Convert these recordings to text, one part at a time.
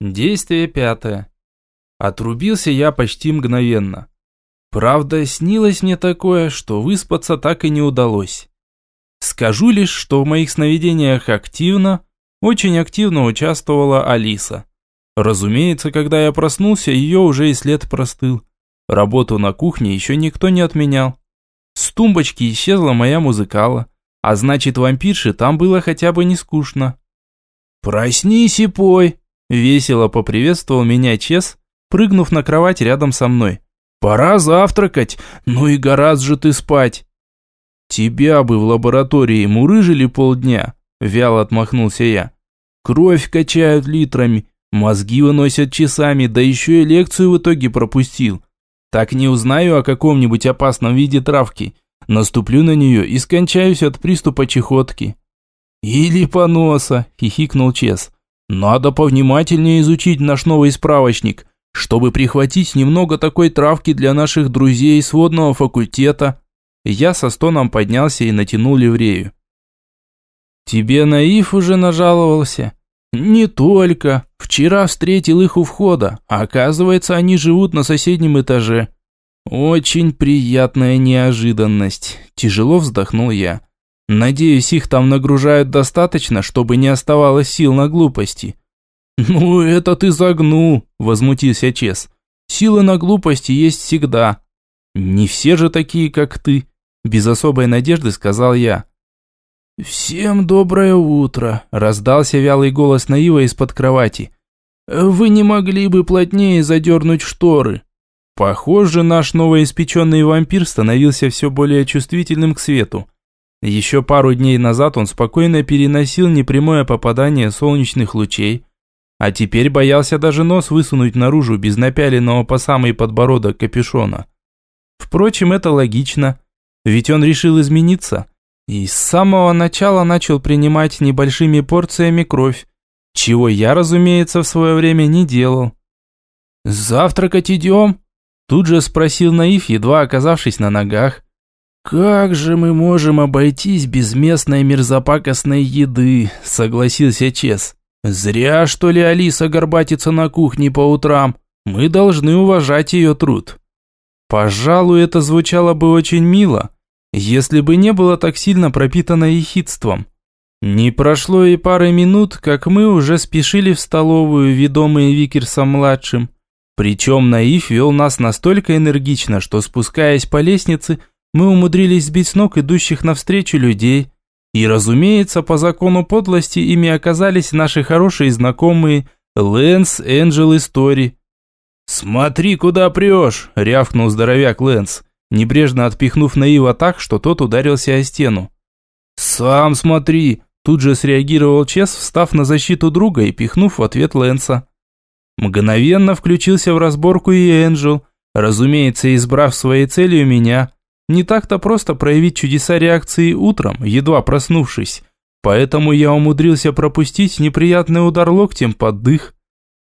Действие пятое. Отрубился я почти мгновенно. Правда, снилось мне такое, что выспаться так и не удалось. Скажу лишь, что в моих сновидениях активно, очень активно участвовала Алиса. Разумеется, когда я проснулся, ее уже и след простыл. Работу на кухне еще никто не отменял. С тумбочки исчезла моя музыкала, а значит вампирши там было хотя бы не скучно. «Проснись и пой!» – весело поприветствовал меня Чес, прыгнув на кровать рядом со мной. «Пора завтракать, ну и гораздо же ты спать!» «Тебя бы в лаборатории мурыжили полдня», – вяло отмахнулся я. «Кровь качают литрами, мозги выносят часами, да еще и лекцию в итоге пропустил. Так не узнаю о каком-нибудь опасном виде травки, наступлю на нее и скончаюсь от приступа чехотки». «Или поноса», – хихикнул Чес. «Надо повнимательнее изучить наш новый справочник, чтобы прихватить немного такой травки для наших друзей с водного факультета». Я со стоном поднялся и натянул ливрею. «Тебе наив уже нажаловался?» «Не только. Вчера встретил их у входа. Оказывается, они живут на соседнем этаже». «Очень приятная неожиданность», – тяжело вздохнул я. «Надеюсь, их там нагружают достаточно, чтобы не оставалось сил на глупости». «Ну, это ты загнул», – возмутился Чес. «Силы на глупости есть всегда. Не все же такие, как ты без особой надежды сказал я. «Всем доброе утро», – раздался вялый голос Наива из-под кровати. «Вы не могли бы плотнее задернуть шторы?» Похоже, наш новоиспеченный вампир становился все более чувствительным к свету. Еще пару дней назад он спокойно переносил непрямое попадание солнечных лучей, а теперь боялся даже нос высунуть наружу без напяленного по самый подбородок капюшона. Впрочем, это логично. Ведь он решил измениться. И с самого начала начал принимать небольшими порциями кровь, чего я, разумеется, в свое время не делал. «Завтракать идем?» Тут же спросил Наив, едва оказавшись на ногах. «Как же мы можем обойтись без местной мерзопакостной еды?» – согласился Чес. «Зря, что ли, Алиса горбатится на кухне по утрам. Мы должны уважать ее труд». Пожалуй, это звучало бы очень мило, если бы не было так сильно пропитано ехидством. Не прошло и пары минут, как мы уже спешили в столовую, ведомые Викерсом-младшим. Причем Наив вел нас настолько энергично, что спускаясь по лестнице, мы умудрились сбить с ног идущих навстречу людей. И, разумеется, по закону подлости ими оказались наши хорошие знакомые Лэнс, Энджел и Стори. «Смотри, куда прешь!» – рявкнул здоровяк Лэнс, небрежно отпихнув Наива так, что тот ударился о стену. «Сам смотри!» – тут же среагировал Чес, встав на защиту друга и пихнув в ответ Лэнса. Мгновенно включился в разборку и Энджел, разумеется, избрав своей целью меня. Не так-то просто проявить чудеса реакции утром, едва проснувшись. Поэтому я умудрился пропустить неприятный удар локтем под дых.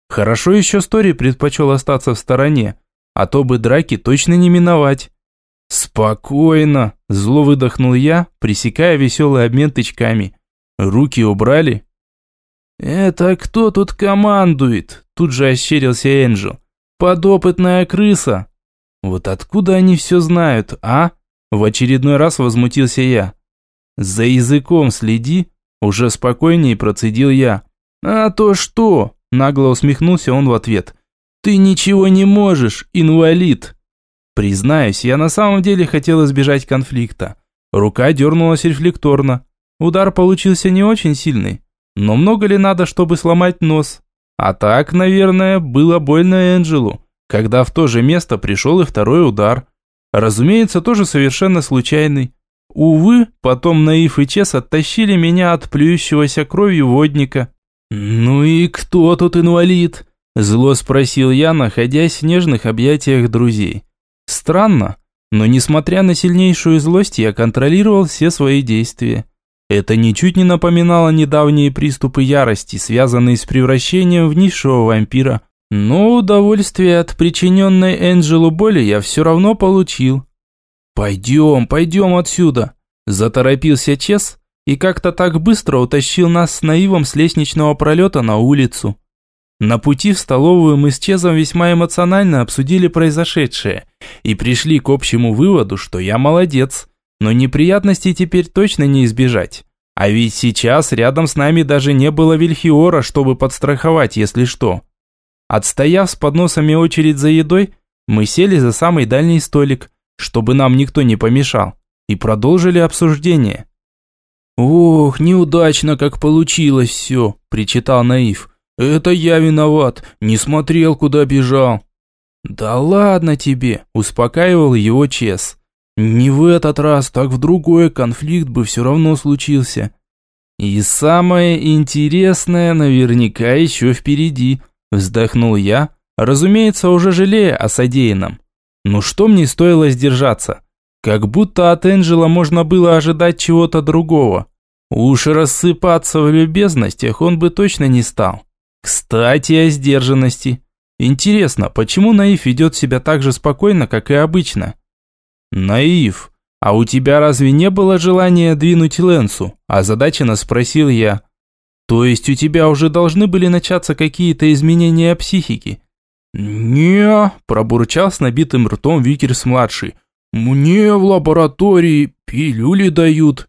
Хорошо еще Стори предпочел остаться в стороне, а то бы драки точно не миновать. «Спокойно!» – зло выдохнул я, пресекая веселый обмен тычками. «Руки убрали?» «Это кто тут командует?» – тут же ощерился Энджел. «Подопытная крыса!» «Вот откуда они все знают, а?» В очередной раз возмутился я. «За языком следи!» – уже спокойнее процедил я. «А то что?» Нагло усмехнулся он в ответ. «Ты ничего не можешь, инвалид!» Признаюсь, я на самом деле хотел избежать конфликта. Рука дернулась рефлекторно. Удар получился не очень сильный. Но много ли надо, чтобы сломать нос? А так, наверное, было больно Энджелу, когда в то же место пришел и второй удар. Разумеется, тоже совершенно случайный. Увы, потом Наив и Чес оттащили меня от плюющегося кровью водника. «Ну и кто тут инвалид?» – зло спросил я, находясь в нежных объятиях друзей. Странно, но несмотря на сильнейшую злость, я контролировал все свои действия. Это ничуть не напоминало недавние приступы ярости, связанные с превращением в низшего вампира. Но удовольствие от причиненной Энджелу боли я все равно получил. «Пойдем, пойдем отсюда!» – заторопился Чес, и как-то так быстро утащил нас с Наивом с лестничного пролета на улицу. На пути в столовую мы с Чезом весьма эмоционально обсудили произошедшее и пришли к общему выводу, что я молодец, но неприятностей теперь точно не избежать. А ведь сейчас рядом с нами даже не было Вильхиора, чтобы подстраховать, если что. Отстояв с подносами очередь за едой, мы сели за самый дальний столик, чтобы нам никто не помешал, и продолжили обсуждение. «Ох, неудачно как получилось все», – причитал Наив. «Это я виноват, не смотрел, куда бежал». «Да ладно тебе», – успокаивал его Чес. «Не в этот раз, так в другой конфликт бы все равно случился». «И самое интересное наверняка еще впереди», – вздохнул я, разумеется, уже жалея о содеянном. «Ну что мне стоило сдержаться? Как будто от Энджела можно было ожидать чего-то другого. Уж рассыпаться в любезностях он бы точно не стал. Кстати, о сдержанности. Интересно, почему Наив ведет себя так же спокойно, как и обычно? Наив, а у тебя разве не было желания двинуть Лэнсу? Озадаченно спросил я. То есть у тебя уже должны были начаться какие-то изменения психики? не пробурчал с набитым ртом Викерс-младший. «Мне в лаборатории пилюли дают».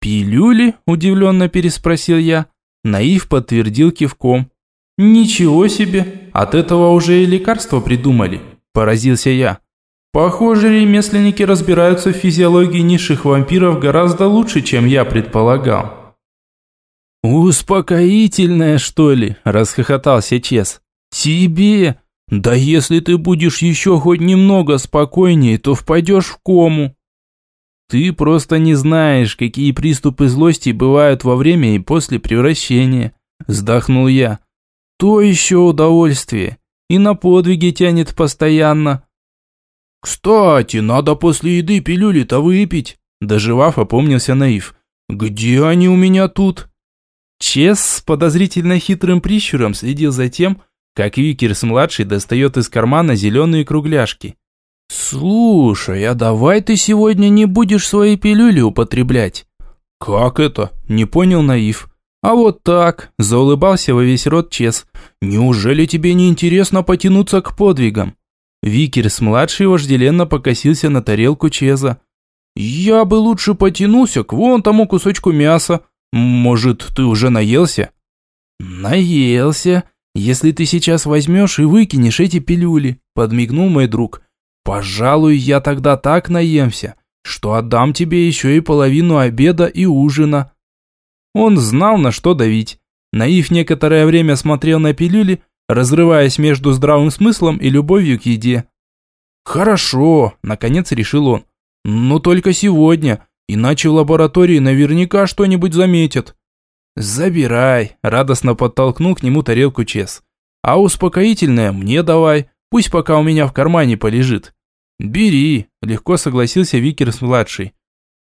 «Пилюли?» – удивленно переспросил я. Наив подтвердил кивком. «Ничего себе! От этого уже и лекарства придумали!» – поразился я. «Похоже, ремесленники разбираются в физиологии низших вампиров гораздо лучше, чем я предполагал». «Успокоительное, что ли?» – расхохотался Чес. «Тебе? Да если ты будешь еще хоть немного спокойнее, то впадешь в кому». «Ты просто не знаешь, какие приступы злости бывают во время и после превращения», – вздохнул я. То еще удовольствие. И на подвиги тянет постоянно. Кстати, надо после еды пилюли-то выпить. Доживав, опомнился Наив. Где они у меня тут? Чес с подозрительно хитрым прищуром следил за тем, как Викерс-младший достает из кармана зеленые кругляшки. «Слушай, а давай ты сегодня не будешь свои пилюли употреблять?» «Как это?» – не понял Наив. «А вот так», – заулыбался во весь рот Чес. «Неужели тебе не интересно потянуться к подвигам?» Викерс-младший вожделенно покосился на тарелку Чеза. «Я бы лучше потянулся к вон тому кусочку мяса. Может, ты уже наелся?» «Наелся, если ты сейчас возьмешь и выкинешь эти пилюли», – подмигнул мой друг. «Пожалуй, я тогда так наемся, что отдам тебе еще и половину обеда и ужина». Он знал, на что давить. Наив некоторое время смотрел на пилюли, разрываясь между здравым смыслом и любовью к еде. «Хорошо», – наконец решил он. «Но только сегодня, иначе в лаборатории наверняка что-нибудь заметят». «Забирай», – радостно подтолкнул к нему тарелку Чес. «А успокоительное мне давай, пусть пока у меня в кармане полежит». «Бери», – легко согласился Викерс-младший.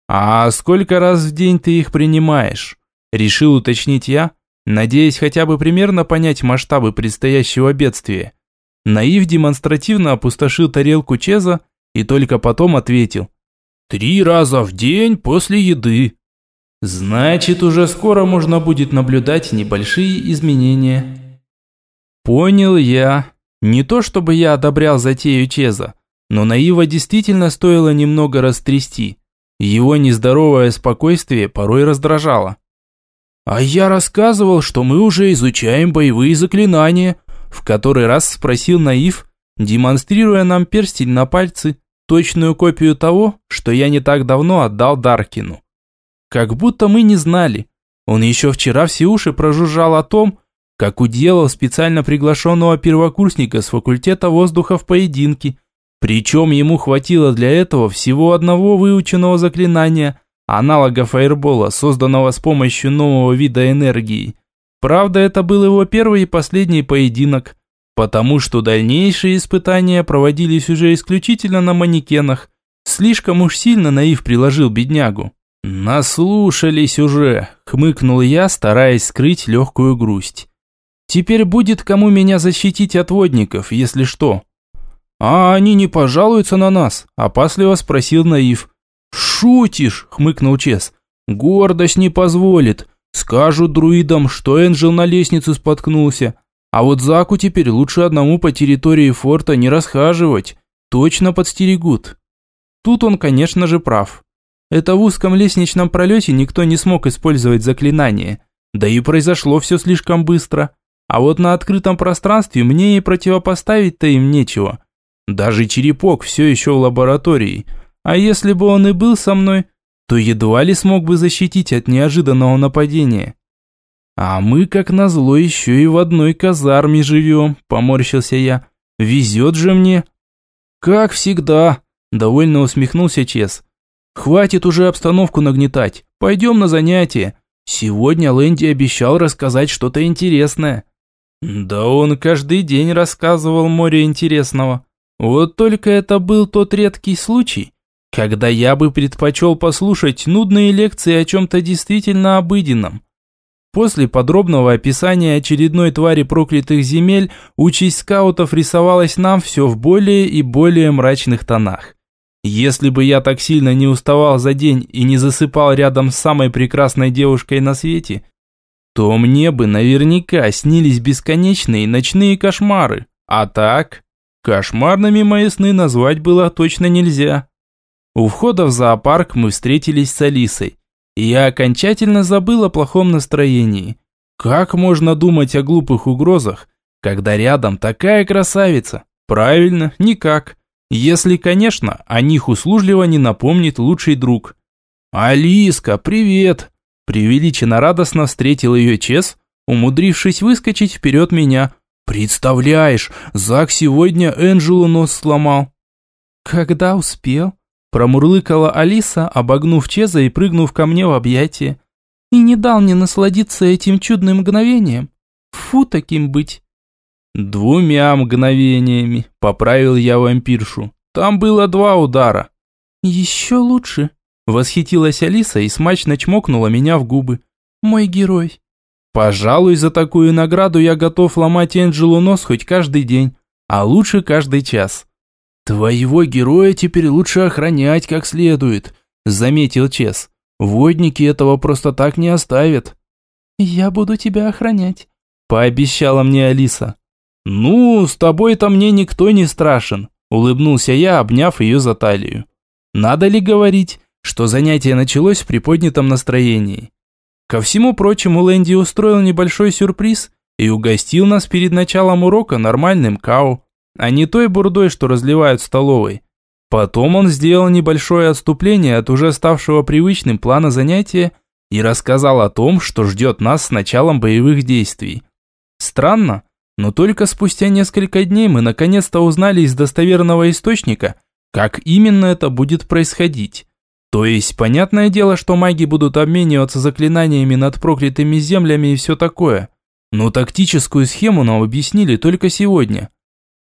«А сколько раз в день ты их принимаешь?» Решил уточнить я, надеясь хотя бы примерно понять масштабы предстоящего бедствия. Наив демонстративно опустошил тарелку Чеза и только потом ответил. «Три раза в день после еды». «Значит, уже скоро можно будет наблюдать небольшие изменения». Понял я. Не то чтобы я одобрял затею Чеза, но Наива действительно стоило немного растрясти. Его нездоровое спокойствие порой раздражало. «А я рассказывал, что мы уже изучаем боевые заклинания», в который раз спросил Наив, демонстрируя нам перстень на пальцы, точную копию того, что я не так давно отдал Даркину. Как будто мы не знали. Он еще вчера все уши прожужжал о том, как уделал специально приглашенного первокурсника с факультета воздуха в поединке. Причем ему хватило для этого всего одного выученного заклинания – аналога фаербола, созданного с помощью нового вида энергии. Правда, это был его первый и последний поединок, потому что дальнейшие испытания проводились уже исключительно на манекенах. Слишком уж сильно наив приложил беднягу. «Наслушались уже», – хмыкнул я, стараясь скрыть легкую грусть. «Теперь будет кому меня защитить от водников, если что». «А они не пожалуются на нас?» – опасливо спросил Наив. «Шутишь?» – хмыкнул Чес. «Гордость не позволит. Скажут друидам, что Энджел на лестнице споткнулся. А вот Заку теперь лучше одному по территории форта не расхаживать. Точно подстерегут. Тут он, конечно же, прав. Это в узком лестничном пролете никто не смог использовать заклинание. Да и произошло все слишком быстро. А вот на открытом пространстве мне и противопоставить-то им нечего. Даже черепок все еще в лаборатории. А если бы он и был со мной, то едва ли смог бы защитить от неожиданного нападения. А мы, как назло, еще и в одной казарме живем, поморщился я. Везет же мне. Как всегда, довольно усмехнулся Чес. Хватит уже обстановку нагнетать. Пойдем на занятия. Сегодня Лэнди обещал рассказать что-то интересное. Да он каждый день рассказывал море интересного. Вот только это был тот редкий случай, когда я бы предпочел послушать нудные лекции о чем-то действительно обыденном. После подробного описания очередной твари проклятых земель, участь скаутов рисовалась нам все в более и более мрачных тонах. Если бы я так сильно не уставал за день и не засыпал рядом с самой прекрасной девушкой на свете, то мне бы наверняка снились бесконечные ночные кошмары. А так, кошмарными мои сны назвать было точно нельзя. У входа в зоопарк мы встретились с Алисой. И я окончательно забыл о плохом настроении. Как можно думать о глупых угрозах, когда рядом такая красавица? Правильно, никак. Если, конечно, о них услужливо не напомнит лучший друг. «Алиска, привет!» Преувеличенно радостно встретил ее Чес, умудрившись выскочить вперед меня. «Представляешь, Зак сегодня Энджелу нос сломал». «Когда успел?» Промурлыкала Алиса, обогнув Чеза и прыгнув ко мне в объятия. «И не дал мне насладиться этим чудным мгновением. Фу, таким быть!» «Двумя мгновениями», – поправил я вампиршу. «Там было два удара». «Еще лучше», – восхитилась Алиса и смачно чмокнула меня в губы. «Мой герой». «Пожалуй, за такую награду я готов ломать Энджелу нос хоть каждый день, а лучше каждый час». «Твоего героя теперь лучше охранять как следует», – заметил Чес. «Водники этого просто так не оставят». «Я буду тебя охранять», – пообещала мне Алиса. «Ну, с тобой-то мне никто не страшен», – улыбнулся я, обняв ее за талию. «Надо ли говорить, что занятие началось в приподнятом настроении?» Ко всему прочему, Лэнди устроил небольшой сюрприз и угостил нас перед началом урока нормальным кау, а не той бурдой, что разливают в столовой. Потом он сделал небольшое отступление от уже ставшего привычным плана занятия и рассказал о том, что ждет нас с началом боевых действий. Странно, но только спустя несколько дней мы наконец-то узнали из достоверного источника, как именно это будет происходить. То есть, понятное дело, что маги будут обмениваться заклинаниями над проклятыми землями и все такое. Но тактическую схему нам объяснили только сегодня.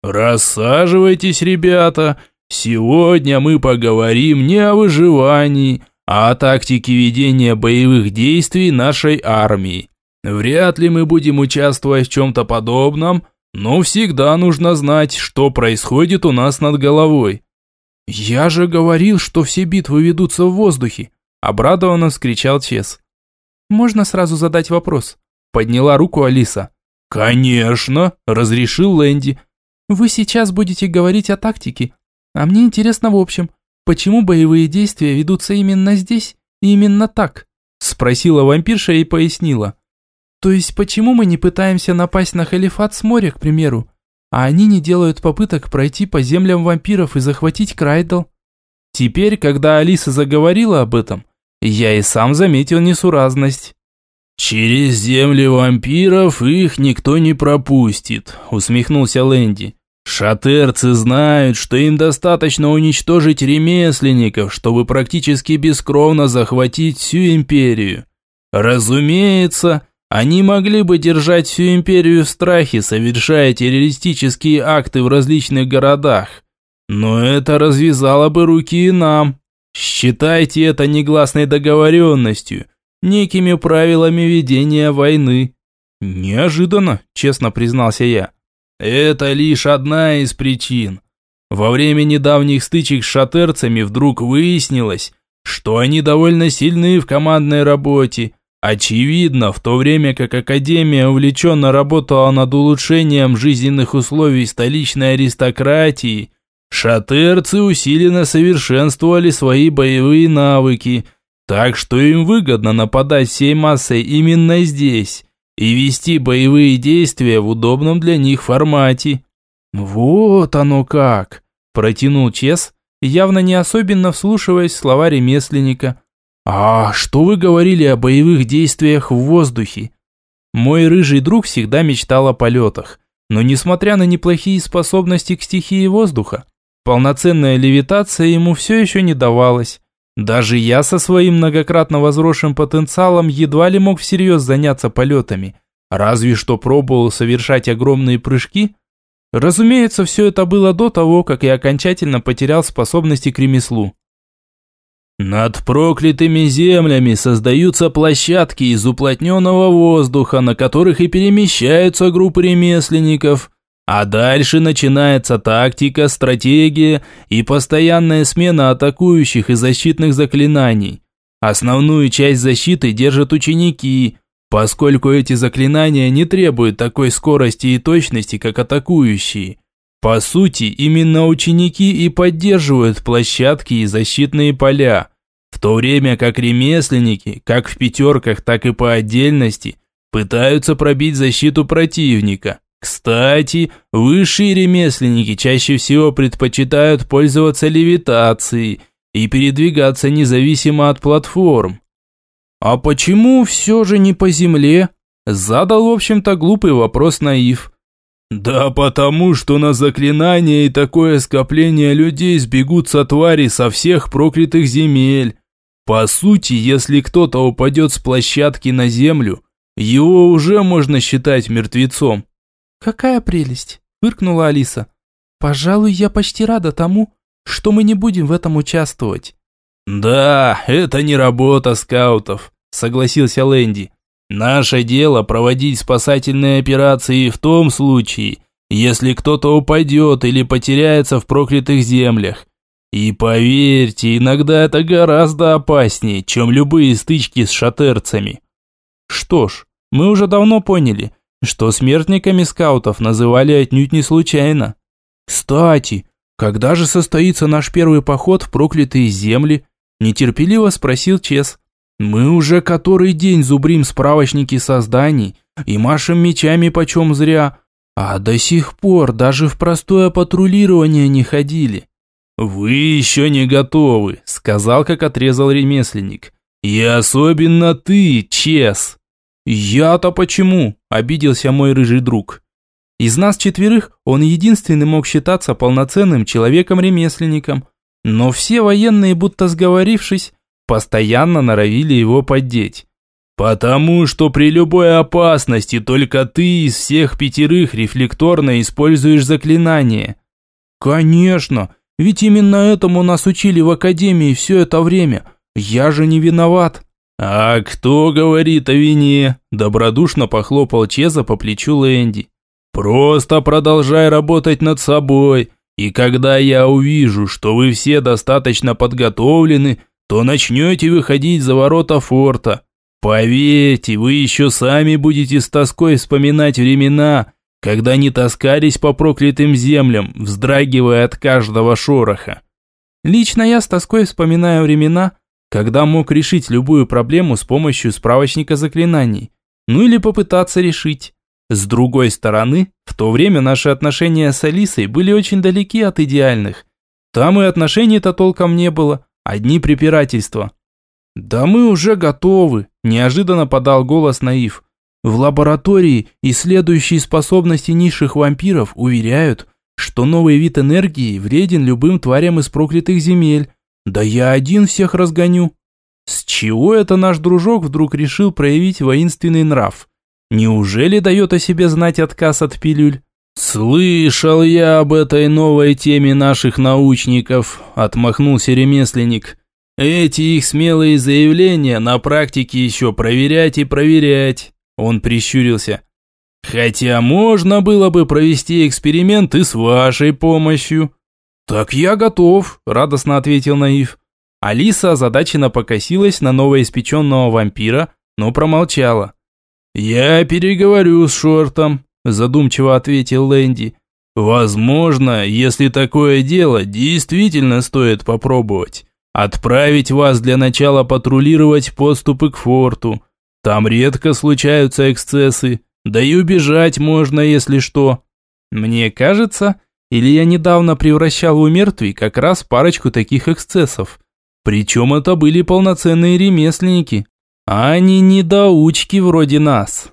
«Рассаживайтесь, ребята. Сегодня мы поговорим не о выживании, а о тактике ведения боевых действий нашей армии. Вряд ли мы будем участвовать в чем-то подобном, но всегда нужно знать, что происходит у нас над головой. «Я же говорил, что все битвы ведутся в воздухе!» Обрадованно вскричал Чес. «Можно сразу задать вопрос?» Подняла руку Алиса. «Конечно!» – разрешил Лэнди. «Вы сейчас будете говорить о тактике, а мне интересно в общем, почему боевые действия ведутся именно здесь и именно так?» Спросила вампирша и пояснила. То есть почему мы не пытаемся напасть на халифат с моря, к примеру, а они не делают попыток пройти по землям вампиров и захватить Крайдл? Теперь, когда Алиса заговорила об этом, я и сам заметил несуразность. «Через земли вампиров их никто не пропустит», – усмехнулся Лэнди. «Шатерцы знают, что им достаточно уничтожить ремесленников, чтобы практически бескровно захватить всю империю. Разумеется, они могли бы держать всю империю в страхе, совершая террористические акты в различных городах. Но это развязало бы руки и нам. Считайте это негласной договоренностью, некими правилами ведения войны. Неожиданно, честно признался я. Это лишь одна из причин. Во время недавних стычек с шатерцами вдруг выяснилось, что они довольно сильны в командной работе Очевидно, в то время как Академия увлеченно работала над улучшением жизненных условий столичной аристократии, шатерцы усиленно совершенствовали свои боевые навыки, так что им выгодно нападать всей массой именно здесь и вести боевые действия в удобном для них формате. «Вот оно как!» – протянул Чес, явно не особенно вслушиваясь в слова ремесленника – «А что вы говорили о боевых действиях в воздухе?» Мой рыжий друг всегда мечтал о полетах, но несмотря на неплохие способности к стихии воздуха, полноценная левитация ему все еще не давалась. Даже я со своим многократно возросшим потенциалом едва ли мог всерьез заняться полетами, разве что пробовал совершать огромные прыжки. Разумеется, все это было до того, как я окончательно потерял способности к ремеслу. Над проклятыми землями создаются площадки из уплотненного воздуха, на которых и перемещаются группы ремесленников. А дальше начинается тактика, стратегия и постоянная смена атакующих и защитных заклинаний. Основную часть защиты держат ученики, поскольку эти заклинания не требуют такой скорости и точности, как атакующие. По сути, именно ученики и поддерживают площадки и защитные поля, в то время как ремесленники, как в пятерках, так и по отдельности, пытаются пробить защиту противника. Кстати, высшие ремесленники чаще всего предпочитают пользоваться левитацией и передвигаться независимо от платформ. А почему все же не по земле? Задал, в общем-то, глупый вопрос наив. «Да потому, что на заклинание и такое скопление людей сбегутся твари со всех проклятых земель. По сути, если кто-то упадет с площадки на землю, его уже можно считать мертвецом». «Какая прелесть!» – фыркнула Алиса. «Пожалуй, я почти рада тому, что мы не будем в этом участвовать». «Да, это не работа скаутов», – согласился Лэнди. Наше дело проводить спасательные операции в том случае, если кто-то упадет или потеряется в проклятых землях. И поверьте, иногда это гораздо опаснее, чем любые стычки с шатерцами. Что ж, мы уже давно поняли, что смертниками скаутов называли отнюдь не случайно. Кстати, когда же состоится наш первый поход в проклятые земли? Нетерпеливо спросил Чес. Мы уже который день зубрим справочники созданий и машем мечами почем зря, а до сих пор даже в простое патрулирование не ходили. «Вы еще не готовы», — сказал, как отрезал ремесленник. «И особенно ты, Чес». «Я-то почему?» – обиделся мой рыжий друг. Из нас четверых он единственный мог считаться полноценным человеком-ремесленником, но все военные, будто сговорившись, постоянно норовили его поддеть. «Потому что при любой опасности только ты из всех пятерых рефлекторно используешь заклинание». «Конечно, ведь именно этому нас учили в академии все это время. Я же не виноват». «А кто говорит о вине?» – добродушно похлопал Чеза по плечу Лэнди. «Просто продолжай работать над собой, и когда я увижу, что вы все достаточно подготовлены, то начнете выходить за ворота форта. Поверьте, вы еще сами будете с тоской вспоминать времена, когда не таскались по проклятым землям, вздрагивая от каждого шороха. Лично я с тоской вспоминаю времена, когда мог решить любую проблему с помощью справочника заклинаний, ну или попытаться решить. С другой стороны, в то время наши отношения с Алисой были очень далеки от идеальных. Там и отношений-то толком не было, Одни препирательства. «Да мы уже готовы», – неожиданно подал голос Наив. «В лаборатории исследующие способности низших вампиров уверяют, что новый вид энергии вреден любым тварям из проклятых земель. Да я один всех разгоню». С чего это наш дружок вдруг решил проявить воинственный нрав? Неужели дает о себе знать отказ от пилюль? «Слышал я об этой новой теме наших научников», – отмахнулся ремесленник. «Эти их смелые заявления на практике еще проверять и проверять», – он прищурился. «Хотя можно было бы провести эксперимент и с вашей помощью». «Так я готов», – радостно ответил Наив. Алиса озадаченно покосилась на новоиспеченного вампира, но промолчала. «Я переговорю с Шортом», – задумчиво ответил Лэнди. «Возможно, если такое дело, действительно стоит попробовать. Отправить вас для начала патрулировать подступы к форту. Там редко случаются эксцессы, да и убежать можно, если что». Мне кажется, или я недавно превращал у мертвей как раз парочку таких эксцессов. Причем это были полноценные ремесленники, а не недоучки вроде нас.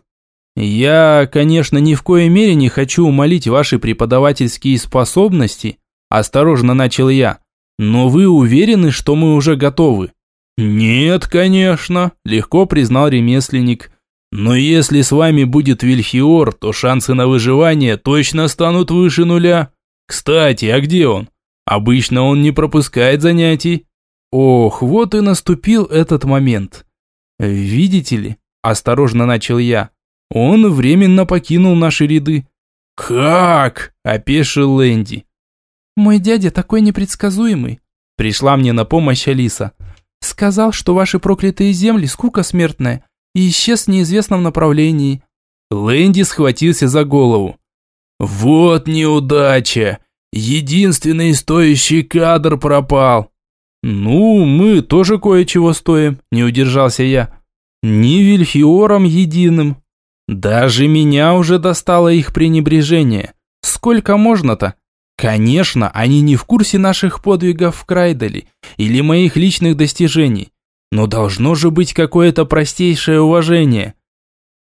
Я, конечно, ни в коей мере не хочу умолить ваши преподавательские способности, осторожно начал я, но вы уверены, что мы уже готовы? Нет, конечно, легко признал ремесленник. Но если с вами будет Вильхиор, то шансы на выживание точно станут выше нуля. Кстати, а где он? Обычно он не пропускает занятий. Ох, вот и наступил этот момент. Видите ли, осторожно начал я, он временно покинул наши ряды. Как? опешил Лэнди. Мой дядя такой непредсказуемый. Пришла мне на помощь Алиса. Сказал, что ваши проклятые земли скука смертная, и исчез в неизвестном направлении. Лэнди схватился за голову. Вот неудача! Единственный стоящий кадр пропал. «Ну, мы тоже кое-чего стоим», – не удержался я. «Не Вильхиором единым. Даже меня уже достало их пренебрежение. Сколько можно-то? Конечно, они не в курсе наших подвигов в Крайдале или моих личных достижений. Но должно же быть какое-то простейшее уважение».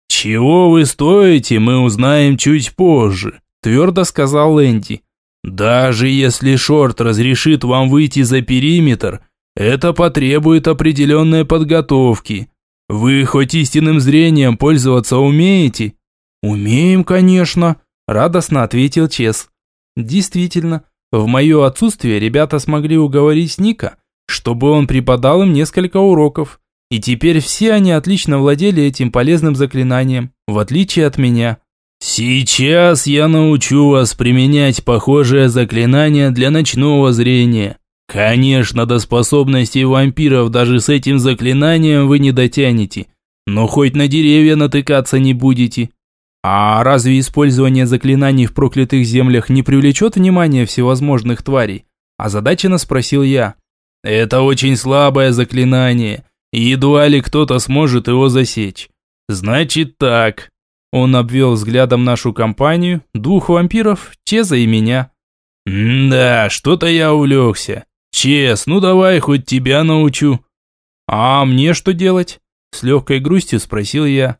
«Чего вы стоите, мы узнаем чуть позже», – твердо сказал Энди. Даже если Шорт разрешит вам выйти за периметр, это потребует определенной подготовки. Вы хоть истинным зрением пользоваться умеете? Умеем, конечно, радостно ответил Чес. Действительно, в мое отсутствие ребята смогли уговорить Ника, чтобы он преподал им несколько уроков. И теперь все они отлично владели этим полезным заклинанием, в отличие от меня. Сейчас я научу вас применять похожее заклинание для ночного зрения. Конечно, до способностей вампиров даже с этим заклинанием вы не дотянете, но хоть на деревья натыкаться не будете. А разве использование заклинаний в проклятых землях не привлечет внимание всевозможных тварей? Озадаченно спросил я. Это очень слабое заклинание, и едва ли кто-то сможет его засечь. Значит так, он обвел взглядом нашу компанию, двух вампиров, Чеза и меня. «Да, что-то я увлекся. Чез, ну давай хоть тебя научу». «А мне что делать?» С легкой грустью спросил я.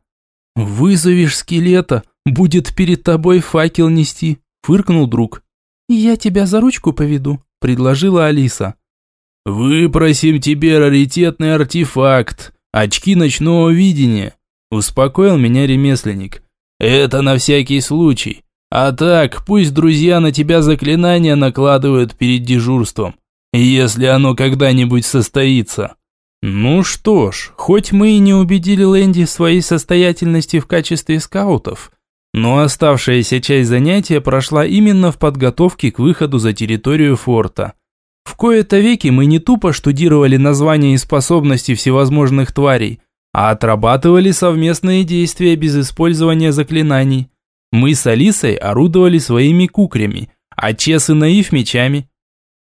«Вызовешь скелета, будет перед тобой факел нести», фыркнул друг. «Я тебя за ручку поведу», предложила Алиса. «Выпросим тебе раритетный артефакт, очки ночного видения», Успокоил меня ремесленник. Это на всякий случай. А так, пусть друзья на тебя заклинания накладывают перед дежурством, если оно когда-нибудь состоится. Ну что ж, хоть мы и не убедили Лэнди в своей состоятельности в качестве скаутов, но оставшаяся часть занятия прошла именно в подготовке к выходу за территорию форта. В кои-то веки мы не тупо штудировали названия и способности всевозможных тварей, а отрабатывали совместные действия без использования заклинаний. Мы с Алисой орудовали своими кукрями, а Чес и Наив мечами.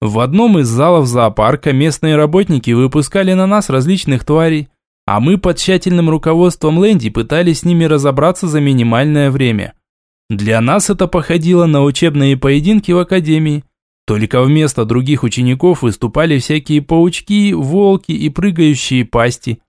В одном из залов зоопарка местные работники выпускали на нас различных тварей, а мы под тщательным руководством Лэнди пытались с ними разобраться за минимальное время. Для нас это походило на учебные поединки в академии, только вместо других учеников выступали всякие паучки, волки и прыгающие пасти –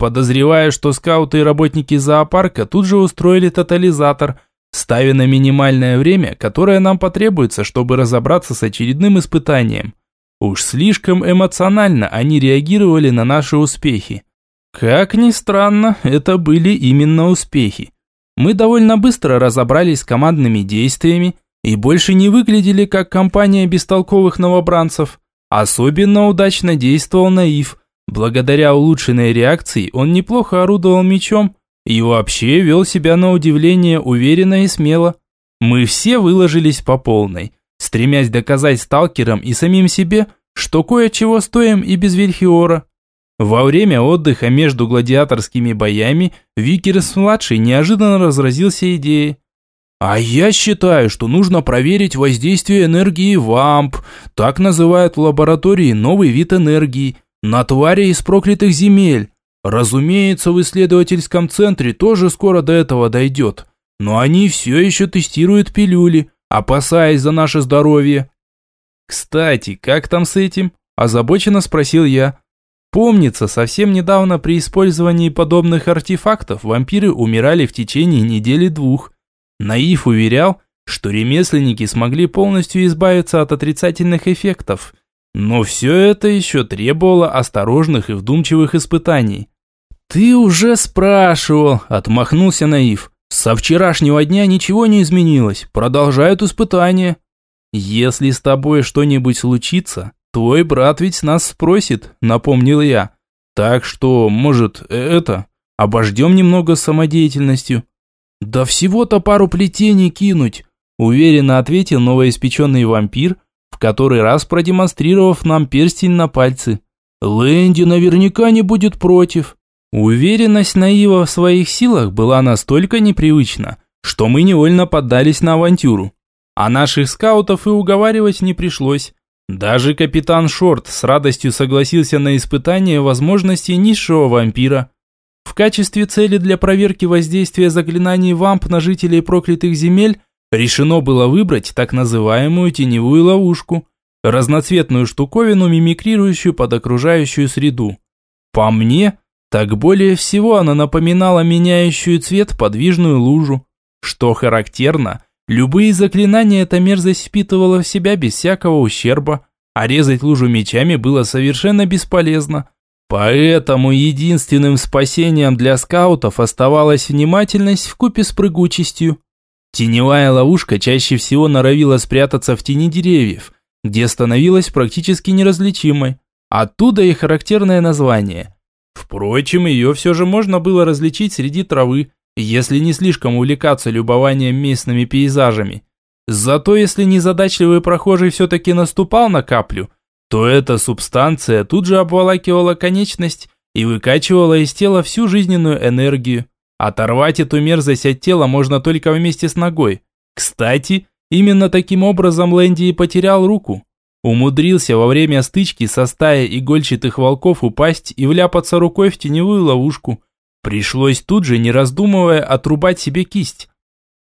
Подозревая, что скауты и работники зоопарка тут же устроили тотализатор, ставя на минимальное время, которое нам потребуется, чтобы разобраться с очередным испытанием. Уж слишком эмоционально они реагировали на наши успехи. Как ни странно, это были именно успехи. Мы довольно быстро разобрались с командными действиями и больше не выглядели как компания бестолковых новобранцев. Особенно удачно действовал Наив, Благодаря улучшенной реакции он неплохо орудовал мечом и вообще вел себя на удивление уверенно и смело. Мы все выложились по полной, стремясь доказать сталкерам и самим себе, что кое-чего стоим и без Вильхиора. Во время отдыха между гладиаторскими боями Викерс-младший неожиданно разразился идеей. А я считаю, что нужно проверить воздействие энергии вамп, так называют в лаборатории новый вид энергии, на твари из проклятых земель. Разумеется, в исследовательском центре тоже скоро до этого дойдет, но они все еще тестируют пилюли, опасаясь за наше здоровье. Кстати, как там с этим? Озабоченно спросил я. Помнится, совсем недавно при использовании подобных артефактов вампиры умирали в течение недели-двух. Наив уверял, что ремесленники смогли полностью избавиться от отрицательных эффектов. Но все это еще требовало осторожных и вдумчивых испытаний. «Ты уже спрашивал», – отмахнулся Наив. «Со вчерашнего дня ничего не изменилось, продолжают испытания». «Если с тобой что-нибудь случится, твой брат ведь нас спросит», – напомнил я. «Так что, может, это, обождем немного самодеятельностью». «Да всего-то пару плетений кинуть», – уверенно ответил новоиспеченный вампир, в который раз продемонстрировав нам перстень на пальцы. «Лэнди наверняка не будет против». Уверенность Наива в своих силах была настолько непривычна, что мы невольно поддались на авантюру. А наших скаутов и уговаривать не пришлось. Даже капитан Шорт с радостью согласился на испытание возможностей низшего вампира. В качестве цели для проверки воздействия заклинаний вамп на жителей проклятых земель решено было выбрать так называемую теневую ловушку, разноцветную штуковину, мимикрирующую под окружающую среду. По мне, так более всего она напоминала меняющую цвет подвижную лужу. Что характерно, любые заклинания эта мерзость впитывала в себя без всякого ущерба, а резать лужу мечами было совершенно бесполезно. Поэтому единственным спасением для скаутов оставалась внимательность в купе с прыгучестью. Теневая ловушка чаще всего норовила спрятаться в тени деревьев, где становилась практически неразличимой. Оттуда и характерное название. Впрочем, ее все же можно было различить среди травы, если не слишком увлекаться любованием местными пейзажами. Зато если незадачливый прохожий все-таки наступал на каплю, то эта субстанция тут же обволакивала конечность и выкачивала из тела всю жизненную энергию. Оторвать эту мерзость от тела можно только вместе с ногой. Кстати, именно таким образом Лэнди и потерял руку. Умудрился во время стычки со стаей игольчатых волков упасть и вляпаться рукой в теневую ловушку. Пришлось тут же, не раздумывая, отрубать себе кисть.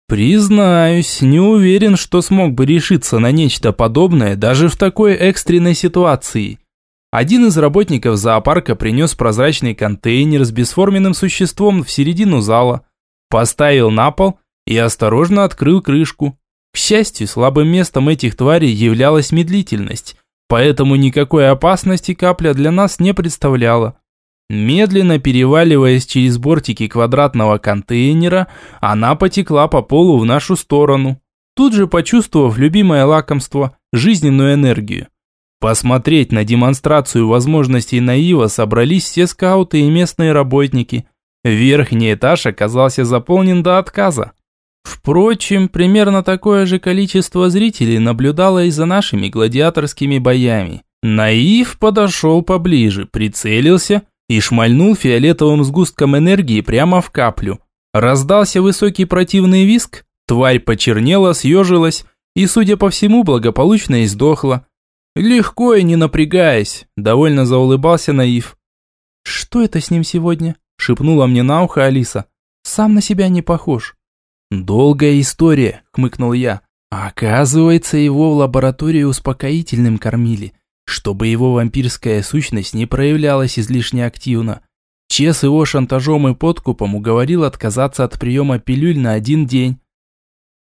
Признаюсь, не уверен, что смог бы решиться на нечто подобное даже в такой экстренной ситуации. Один из работников зоопарка принес прозрачный контейнер с бесформенным существом в середину зала, поставил на пол и осторожно открыл крышку. К счастью, слабым местом этих тварей являлась медлительность, поэтому никакой опасности капля для нас не представляла. Медленно переваливаясь через бортики квадратного контейнера, она потекла по полу в нашу сторону, тут же почувствовав любимое лакомство – жизненную энергию. Посмотреть на демонстрацию возможностей Наива собрались все скауты и местные работники. Верхний этаж оказался заполнен до отказа. Впрочем, примерно такое же количество зрителей наблюдало и за нашими гладиаторскими боями. Наив подошел поближе, прицелился и шмальнул фиолетовым сгустком энергии прямо в каплю. Раздался высокий противный виск, тварь почернела, съежилась и, судя по всему, благополучно издохла. Легко и не напрягаясь, довольно заулыбался Наив. «Что это с ним сегодня?» – шепнула мне на ухо Алиса. «Сам на себя не похож». «Долгая история», – хмыкнул я. оказывается, его в лаборатории успокоительным кормили, чтобы его вампирская сущность не проявлялась излишне активно. Чес его шантажом и подкупом уговорил отказаться от приема пилюль на один день.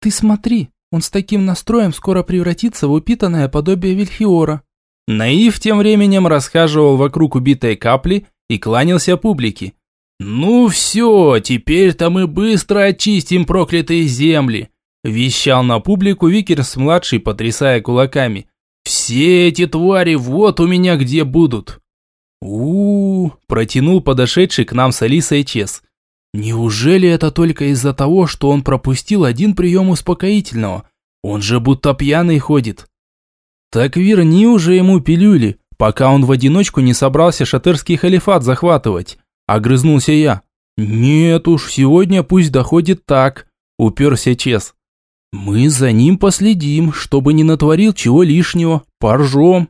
«Ты смотри, он с таким настроем скоро превратится в упитанное подобие Вильхиора». Наив тем временем расхаживал вокруг убитой капли и кланялся публике. «Ну все, теперь-то мы быстро очистим проклятые земли», вещал на публику Викерс-младший, потрясая кулаками. «Все эти твари вот у меня где будут!» у, -у, -у протянул подошедший к нам с Алисой Чес. «Неужели это только из-за того, что он пропустил один прием успокоительного? Он же будто пьяный ходит». «Так верни уже ему пилюли», пока он в одиночку не собрался шатерский халифат захватывать. Огрызнулся я. Нет уж, сегодня пусть доходит так, уперся Чес. Мы за ним последим, чтобы не натворил чего лишнего, поржем.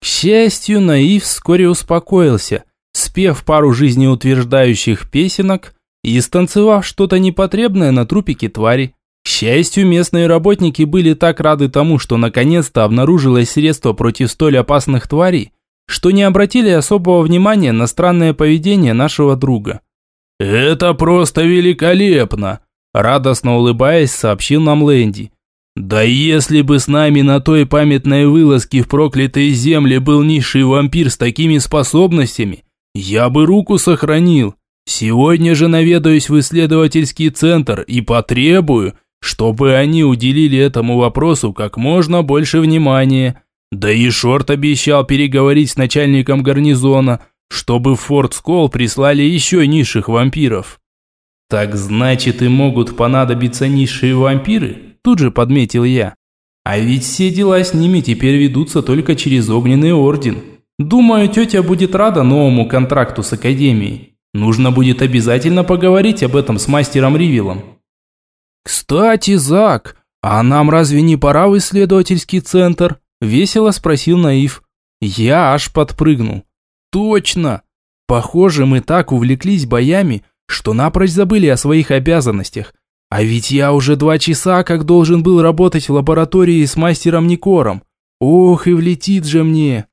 К счастью, Наив вскоре успокоился, спев пару жизнеутверждающих песенок и станцевав что-то непотребное на трупике твари. К счастью, местные работники были так рады тому, что наконец-то обнаружилось средство против столь опасных тварей, что не обратили особого внимания на странное поведение нашего друга. «Это просто великолепно!» Радостно улыбаясь, сообщил нам Лэнди. «Да если бы с нами на той памятной вылазке в проклятые земли был низший вампир с такими способностями, я бы руку сохранил. Сегодня же наведаюсь в исследовательский центр и потребую, чтобы они уделили этому вопросу как можно больше внимания. Да и Шорт обещал переговорить с начальником гарнизона, чтобы в Форт Скол прислали еще низших вампиров. Так значит и могут понадобиться низшие вампиры? Тут же подметил я. А ведь все дела с ними теперь ведутся только через Огненный Орден. Думаю, тетя будет рада новому контракту с Академией. Нужно будет обязательно поговорить об этом с мастером Ривилом. «Кстати, Зак, а нам разве не пора в исследовательский центр?» – весело спросил Наив. Я аж подпрыгнул. «Точно! Похоже, мы так увлеклись боями, что напрочь забыли о своих обязанностях. А ведь я уже два часа как должен был работать в лаборатории с мастером Никором. Ох, и влетит же мне!»